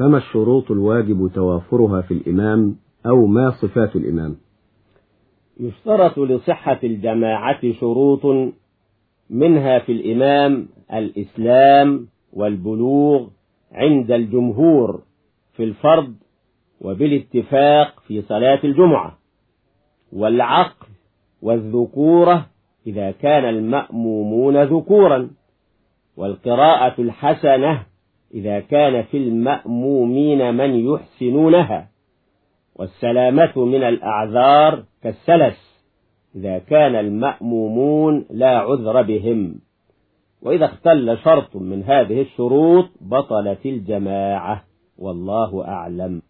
فما الشروط الواجب توافرها في الإمام أو ما صفات الإمام؟ يشترط لصحة الجماعة شروط منها في الإمام الإسلام والبلوغ عند الجمهور في الفرض وبالاتفاق في صلاة الجمعة والعقل والذكورة إذا كان المأمومون ذكورا والقراءة الحسنة إذا كان في المأمومين من يحسنونها والسلامة من الأعذار كالسلس إذا كان المأمومون لا عذر بهم. وإذا اختل شرط من هذه الشروط بطلت الجماعة والله أعلم.